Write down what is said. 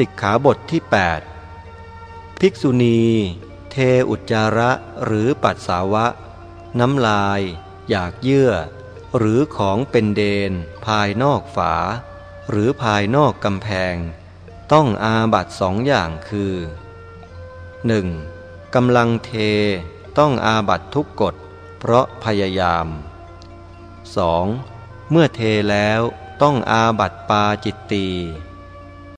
สิกขาบทที่ 8 ภิกษุณี เทอุจจาระหรือปัสสาวะ น้ำลาย อยากเยื่อ หรือของเป็นเดน ภายนอกฝา หรือภายนอกกำแพง ต้องอาบัตสองอย่างคือ 1. กำลังเทต้องอาบัตทุกกฎ เพราะพยายาม 2. เมื่อเทแล้วต้องอาบัตปาจิตตี